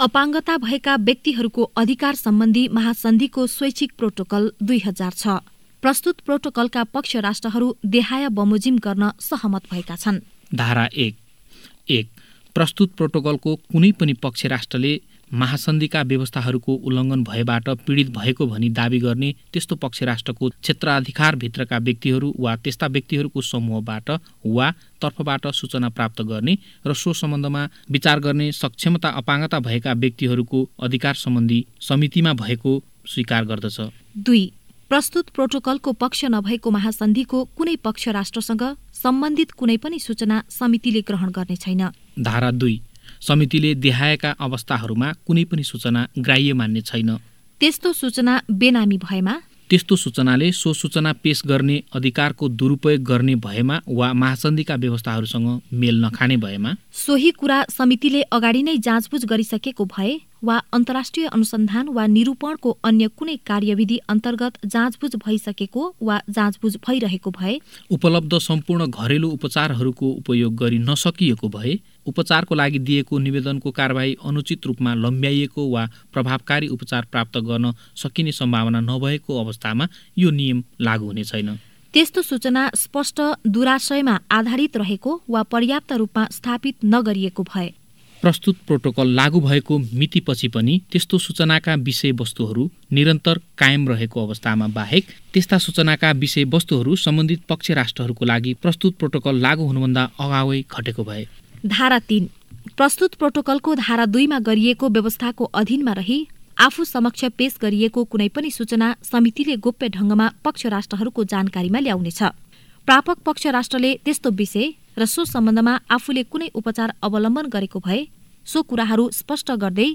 अपाङ्गता भएका व्यक्तिहरूको अधिकार सम्बन्धी महासन्धिको स्वैच्छिक प्रोटोकल दुई हजार छ। प्रस्तुत प्रोटोकलका पक्ष राष्ट्रहरू देहाय बमोजिम गर्न सहमत भएका छन्। धारा एक। एक। प्रस्तुत प्रोटोकलको कुनै पनि पक्ष राष्ट्रले महासन्धिका व्यवस्थाहरूको उल्लङ्घन भएबाट पीडित भएको भनी दावी गर्ने त्यस्तो पक्ष राष्ट्रको क्षेत्राधिकारभित्रका व्यक्तिहरू वा त्यस्ता व्यक्तिहरूको समूहबाट वा तर्फबाट सूचना प्राप्त गर्ने र सो सम्बन्धमा विचार गर्ने सक्षमता अपाङ्गता भएका व्यक्तिहरूको अधिकार सम्बन्धी समितिमा भएको स्वीकार गर्दछ। दुई प्रस्तुत प्रोटोकलको पक्ष नभएको महासन्धिको कुनै पक्ष राष्ट्रसँग सम्बन्धित कुनै पनि सूचना समितिले ग्रहण गर्ने छैन। धारा दुई समितिले देहाएका अवस्थाहरूमा कुनै पनि सूचना ग्राह्य मान्ने छैन। त्यस्तो सूचना बेनामी भएमा? त्यस्तो सूचनाले सो सूचना पेश गर्ने अधिकारको दुरुपयोग गर्ने भएमा वा महासन्धिका व्यवस्थाहरूसँग मेल नखाने भएमा? सोही कुरा समितिले अगाडि नै जाँचबुझ गरिसकेको भए वा अन्तर्राष्ट्रिय अनुसन्धान वा निरूपणको अन्य कुनै कार्यविधि अन्तर्गत जाँचबुझ भइसकेको वा जाँचबुझ भइरहेको भए? उपलब्ध सम्पूर्ण घरेलु उपचारहरूको उपयोग गरी नसकिएको भए उपचारको लागि दिएको निवेदनको कारवाही अनुचित रूपमा लम्ब्याइएको वा प्रभावकारी उपचार प्राप्त गर्न सकिने सम्भावना नभएको अवस्थामा यो नियम लागू हुने छैन। त्यस्तो सूचना स्पष्ट दुराशयमा आधारित रहेको वा पर्याप्त रूपमा स्थापित नगरिएको भए। प्रस्तुत प्रोटोकल लागू भएको मितिपछि पनि त्यस्तो सूचनाका विषयवस्तुहरू निरन्तर कायम रहेको अवस्थामा बाहेक त्यस्ता सूचनाका विषयवस्तुहरू सम्बन्धित पक्ष राष्ट्रहरूको लागि प्रस्तुत प्रोटोकल लागू हुनुभन्दा अगावै घटेको भए। धारा तीन। प्रस्तुत प्रोटोकलको धारा दुईमा गरिएको व्यवस्थाको अधीनमा रही आफू समक्ष पेश गरिएको कुनै पनि सूचना समितिले गोप्य ढङ्गमा पक्ष राष्ट्रहरूको जानकारीमा ल्याउनेछ। प्रापक पक्ष राष्ट्रले त्यस्तो विषय र सो सम्बन्धमा आफूले कुनै उपचार अवलम्बन गरेको भए सो कुराहरू स्पष्ट गर्दै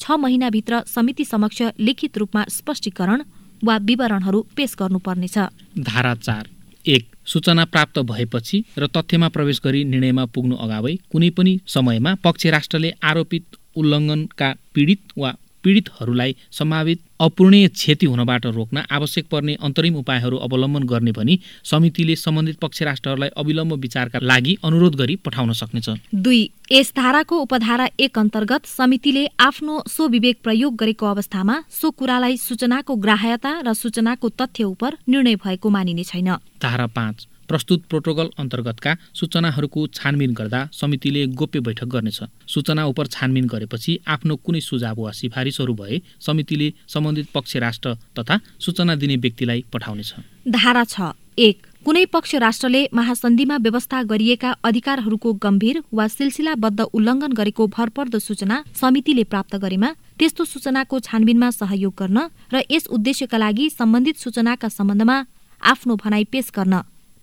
छ महिनाभित्र समिति समक्ष लिखित रूपमा स्पष्टीकरण वा विवरणहरू पेश गर्नुपर्नेछ। धारा चार। एक सूचना प्राप्त भएपछि र तथ्यमा प्रवेश गरी निर्णयमा पुग्नु अगावै कुनै पनि समयमा पक्ष राष्ट्रले आरोपित उल्लङ्घनका पीडित वा पीडितहरूलाई सम्भावित अपूर्णीय क्षति हुनबाट रोक्न आवश्यक पर्ने अन्तरिम उपायहरू अवलम्बन गर्ने भनी समितिले सम्बन्धित पक्ष राष्ट्रहरूलाई अविलम्ब विचारका लागि अनुरोध गरी पठाउन सक्नेछ। दुई यस धाराको उपधारा एक अन्तर्गत समितिले आफ्नो सो विवेक प्रयोग गरेको अवस्थामा सो कुरालाई सूचनाको ग्राह्यता र सूचनाको तथ्य उप निर्णय भएको मानिने छैन। धारा पाँच प्रस्तुत प्रोटोकल अन्तर्गतका सूचनाहरूको छानबिन गर्दा समितिले गोप्य बैठक गर्नेछ। सूचना उप छानबिन गरेपछि आफ्नो कुनै सुझाव वा सिफारिसहरू भए समितिले सम्बन्धित पक्ष राष्ट्र तथा सूचना दिने व्यक्तिलाई पठाउनेछ। धारा छ एक कुनै पक्ष राष्ट्रले महासन्धिमा व्यवस्था गरिएका अधिकारहरूको गम्भीर वा सिलसिलाबद्ध उल्लङ्घन गरेको भरपर्दो सूचना समितिले प्राप्त गरेमा त्यस्तो सूचनाको छानबिनमा सहयोग गर्न र यस उद्देश्यका लागि सम्बन्धित सूचनाका सम्बन्धमा आफ्नो भनाइ पेश गर्न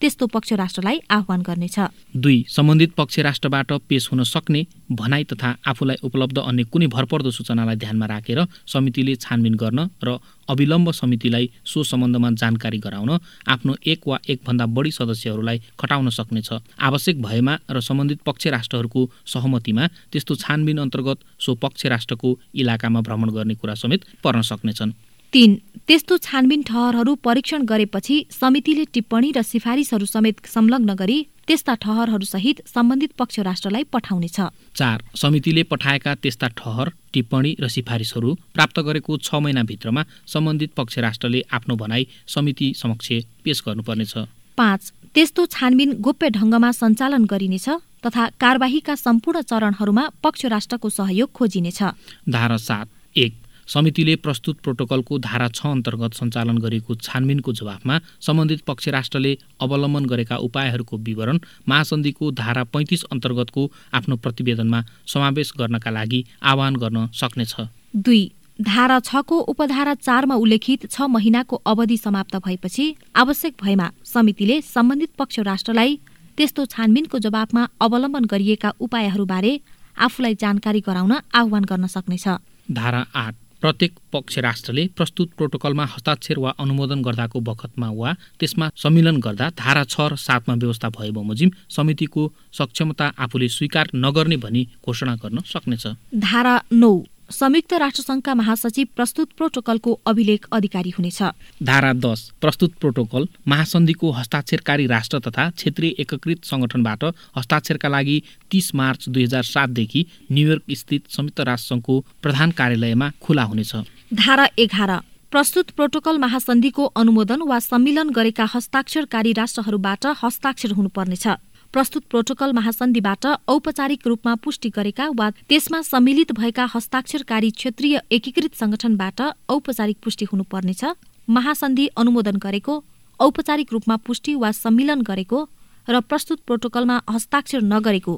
त्यस्तो पक्ष राष्ट्रलाई आह्वान गर्नेछ। दुई सम्बन्धित पक्ष राष्ट्रबाट पेश हुन सक्ने भनाइ तथा आफूलाई उपलब्ध अन्य कुनै भरपर्दो सूचनालाई ध्यानमा राखेर समितिले छानबिन गर्न र अविलम्ब समितिलाई सो सम्बन्धमा जानकारी गराउन आफ्नो एक वा एकभन्दा बढी सदस्यहरूलाई खटाउन सक्नेछ। आवश्यक भएमा र सम्बन्धित पक्ष राष्ट्रहरूको सहमतिमा त्यस्तो छानबिन अन्तर्गत सो पक्ष राष्ट्रको इलाकामा भ्रमण गर्ने कुरा समेत पर्न सक्नेछन्। तीन। त्यस्तो छानबिन ठहरहरू परीक्षण गरेपछि समितिले टिप्पणी र सिफारिसहरू समेत संलग्न गरी त्यस्ता ठहरहरूसहित सम्बन्धित पक्ष राष्ट्रलाई पठाउनेछ। चार। समितिले पठाएका त्यस्ता ठहर टिप्पणी र सिफारिसहरू प्राप्त गरेको छ महिनाभित्रमा सम्बन्धित पक्ष राष्ट्रले आफ्नो भनाई समिति समक्ष पेश गर्नुपर्नेछ। पाँच। त्यस्तो छानबिन गोप्य ढङ्गमा सञ्चालन गरिनेछ तथा कारवाहीका सम्पूर्ण चरणहरूमा पक्ष राष्ट्रको सहयोग खोजिनेछ। धारा सात। एक। समितिले प्रस्तुत प्रोटोकलको धारा छ अन्तर्गत सञ्चालन गरेको छानबिनको जवाफमा सम्बन्धित पक्ष राष्ट्रले अवलम्बन गरेका उपायहरूको विवरण महासन्धिको धारा पैँतिस अन्तर्गतको आफ्नो प्रतिवेदनमा समावेश गर्नका लागि आह्वान गर्न सक्नेछ। दुई धारा छको उपधारा चारमा उल्लेखित छ महिनाको अवधि समाप्त भएपछि आवश्यक भएमा समितिले सम्बन्धित पक्ष राष्ट्रलाई त्यस्तो छानबिनको जवाफमा अवलम्बन गरिएका उपायहरूबारे आफूलाई जानकारी गराउन आह्वान गर्न सक्नेछ। धारा आठ प्रत्येक पक्ष राष्ट्रले प्रस्तुत प्रोटोकलमा हस्ताक्षर वा अनुमोदन गर्दाको बखतमा वा त्यसमा सम्मिलन गर्दा धारा छ र सातमा व्यवस्था भए बमोजिम समितिको सक्षमता आफूले स्वीकार नगर्ने भनी घोषणा गर्न सक्नेछ। धारा नौ। संयुक्त राष्ट्रसङ्घका महासचिव प्रस्तुत प्रोटोकलको अभिलेख अधिकारी हुनेछ। धारा दस प्रस्तुत प्रोटोकल महासन्धिको हस्ताक्षरकारी राष्ट्र तथा क्षेत्रीय एकीकृत संगठनबाट हस्ताक्षरका लागि तीस मार्च दुई हजार सातदेखि न्युयोर्क स्थित संयुक्त राष्ट्रसङ्घको प्रधान कार्यालयमा खुला हुनेछ। धारा एघार प्रस्तुत प्रोटोकल महासन्धिको अनुमोदन वा सम्मिलन गरेका हस्ताक्षरकारी राष्ट्रहरूबाट हस्ताक्षर हुनुपर्नेछ। प्रस्तुत प्रोटोकल महासन्धिबाट औपचारिक रूपमा पुष्टि गरेका वा त्यसमा सम्मिलित भएका हस्ताक्षरकारी क्षेत्रीय एकीकृत संगठनबाट औपचारिक पुष्टि हुनुपर्नेछ। महासन्धि अनुमोदन गरेको औपचारिक रूपमा पुष्टि वा सम्मिलन गरेको र प्रस्तुत प्रोटोकलमा हस्ताक्षर नगरेको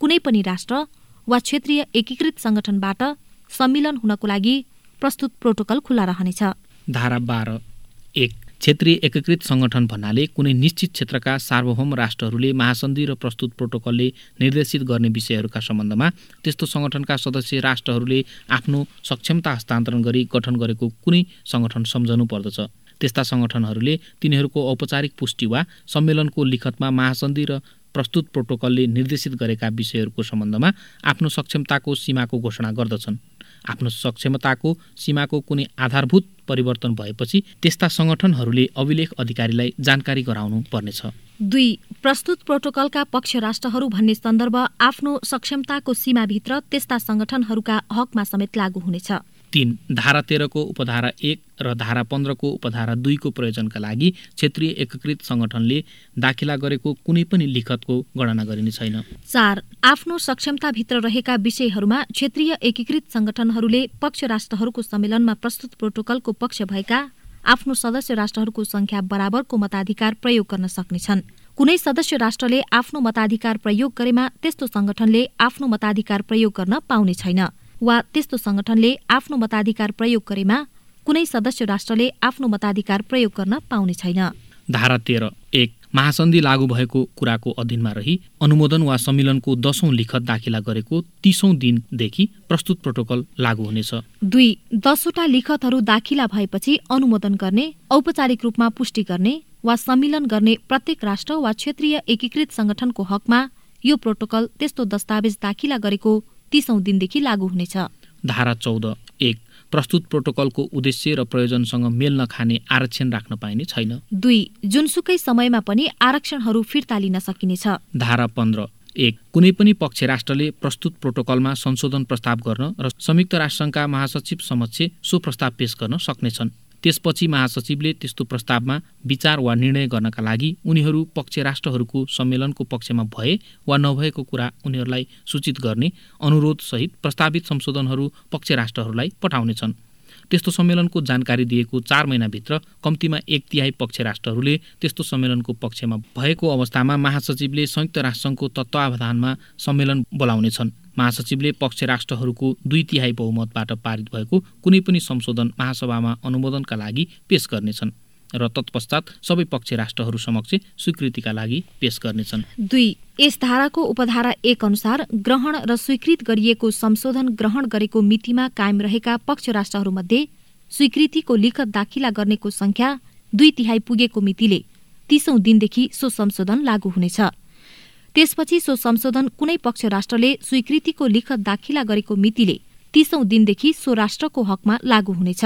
कुनै पनि राष्ट्र वा क्षेत्रीय एकीकृत संगठनबाट सम्मिलन हुनको लागि प्रस्तुत प्रोटोकल खुल्ला रहनेछ। धारा बाह्र एक। क्षेत्रीय एकीकृत सङ्गठन भन्नाले कुनै निश्चित क्षेत्रका सार्वभौम राष्ट्रहरूले महासन्धि र प्रस्तुत प्रोटोकलले निर्देशित गर्ने विषयहरूका सम्बन्धमा त्यस्तो सङ्गठनका सदस्य राष्ट्रहरूले आफ्नो सक्षमता हस्तान्तरण गरी गठन गरेको कुनै सङ्गठन सम्झनु पर्दछ। त्यस्ता सङ्गठनहरूले तिनीहरूको औपचारिक पुष्टि वा सम्मेलनको लिखतमा महासन्धि र प्रस्तुत प्रोटोकलले निर्देशित गरेका विषयहरूको सम्बन्धमा आफ्नो सक्षमताको सीमाको घोषणा गर्दछन्। आफ्नो सक्षमताको सीमाको कुनै आधारभूत परिवर्तन भएपछि त्यस्ता सङ्गठनहरूले अभिलेख अधिकारीलाई जानकारी गराउनु पर्नेछ। दुई प्रस्तुत प्रोटोकलका पक्ष राष्ट्रहरू भन्ने सन्दर्भ आफ्नो सक्षमताको सीमाभित्र त्यस्ता सङ्गठनहरूका हकमा समेत लागू हुनेछ। तिन धारा तेह्रको उपधारा एक र धारा पन्ध्रको उपधारा दुईको प्रयोजनका लागि क्षेत्रीय एकीकृत सङ्गठनले दाखिला गरेको कुनै पनि लिखतको गणना गरिने छैन। चार आफ्नो सक्षमताभित्र रहेका विषयहरूमा क्षेत्रीय एकीकृत सङ्गठनहरूले पक्ष राष्ट्रहरूको सम्मेलनमा प्रस्तुत प्रोटोकलको पक्ष भएका आफ्नो सदस्य राष्ट्रहरूको संख्या बराबरको मताधिकार प्रयोग गर्न सक्नेछन्। कुनै सदस्य राष्ट्रले आफ्नो मताधिकार प्रयोग गरेमा त्यस्तो सङ्गठनले आफ्नो मताधिकार प्रयोग गर्न पाउने छैन। वा त्यस्तो संगठनले आफ्नो मताधिकार प्रयोग गरेमा कुनै सदस्य राष्ट्रले आफ्नो मताधिकार प्रयोग गर्न पाउने छैन। धारा तेह्र एक महासन्धि लागू भएको कुराको अधीनमा रही अनुमोदन वा सम्मिलनको दशौं लिखत दाखिला गरेको तीसौं दिनदेखि प्रस्तुत प्रोटोकल लागू हुनेछ। दुई दसवटा लिखतहरू दाखिला भएपछि अनुमोदन गर्ने औपचारिक रूपमा पुष्टि गर्ने वा सम्मिलन गर्ने प्रत्येक राष्ट्र वा क्षेत्रीय एकीकृत संगठनको हकमा यो प्रोटोकल त्यस्तो दस्तावेज दाखिला गरेको तीसौं दिनदेखि लागू हुनेछ। धारा चौध एक प्रस्तुत प्रोटोकलको उद्देश्य र प्रयोजनसँग मेल नखाने आरक्षण राख्न पाइने छैन। दुई जुनसुकै समयमा पनि आरक्षणहरू फिर्ता लिन सकिनेछ। धारा पन्ध्र एक कुनै पनि पक्ष राष्ट्रले प्रस्तुत प्रोटोकलमा संशोधन प्रस्ताव गर्न र संयुक्त राष्ट्रसङ्घका महासचिव समक्ष सो प्रस्ताव पेश गर्न सक्नेछन्। त्यसपछि महासचिवले त्यस्तो प्रस्तावमा विचार वा निर्णय गर्नका लागि उनीहरू पक्ष राष्ट्रहरूको सम्मेलनको पक्षमा भए वा नभएको कुरा उनीहरूलाई सूचित गर्ने अनुरोधसहित प्रस्तावित संशोधनहरू पक्ष राष्ट्रहरूलाई पठाउनेछन्। त्यस्तो सम्मेलनको जानकारी दिएको चार महिनाभित्र कम्तीमा एक तिहाई पक्ष राष्ट्रहरूले त्यस्तो सम्मेलनको पक्षमा भएको अवस्थामा महासचिवले संयुक्त राष्ट्रसङ्घको तत्वावधानमा सम्मेलन बोलाउनेछन्। महासचिवले पक्ष राष्ट्रहरूको दुई तिहाई बहुमतबाट पारित भएको कुनै पनि संशोधन महासभामा अनुमोदनका लागि पेश गर्नेछन् र तत्पश्चात सबै पक्ष राष्ट्रहरू समक्ष स्वीकृतिका लागि पेश गर्नेछन्। दुई यस धाराको उपधारा एक अनुसार ग्रहण र स्वीकृत गरिएको संशोधन ग्रहण गरेको मितिमा कायम रहेका पक्ष राष्ट्रहरूमध्ये स्वीकृतिको लिखत दाखिला गर्नेको संख्या दुई तिहाई पुगेको मितिले तीसौं दिनदेखि सो संशोधन लागू हुनेछ। त्यसपछि सो संशोधन कुनै पक्ष राष्ट्रले स्वीकृतिको लिखत दाखिला गरेको मितिले तीसौं दिनदेखि सो राष्ट्रको हकमा लागू हुनेछ।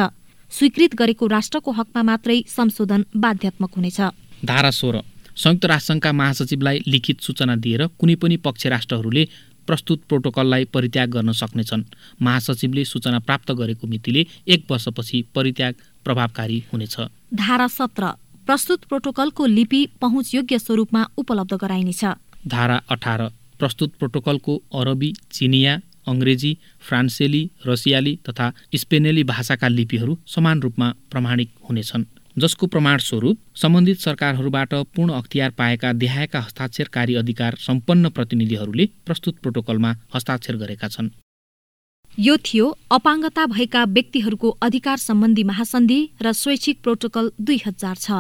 स्वीकृत गरेको राष्ट्रको हकमा मात्रै संशोधन बाध्यात्मक हुनेछ। धारा सोह्र संयुक्त राष्ट्रसङ्घका महासचिवलाई लिखित सूचना दिएर कुनै पनि पक्ष राष्ट्रहरूले प्रस्तुत प्रोटोकललाई परित्याग गर्न सक्नेछन्। महासचिवले सूचना प्राप्त गरेको मितिले एक वर्षपछि परित्याग प्रभावकारी हुनेछ। धारा सत्र प्रस्तुत प्रोटोकलको लिपि पहुँचयोग्य स्वरूपमा उपलब्ध गराइनेछ। धारा अठार प्रस्तुत प्रोटोकलको अरबी चिनिया अङ्ग्रेजी फ्रान्सेली रसियाली तथा स्पेनेली भाषाका लिपिहरू समान रूपमा प्रमाणिक हुनेछन् जसको प्रमाण स्वरूप सम्बन्धित सरकारहरूबाट पूर्ण अख्तियार पाएका देहाएका हस्ताक्षरकारी अधिकार सम्पन्न प्रतिनिधिहरूले प्रस्तुत प्रोटोकलमा हस्ताक्षर गरेका छन्। यो थियो अपाङ्गता भएका व्यक्तिहरूको अधिकार सम्बन्धी महासन्धि र स्वैच्छिक प्रोटोकल दुई हजार छ।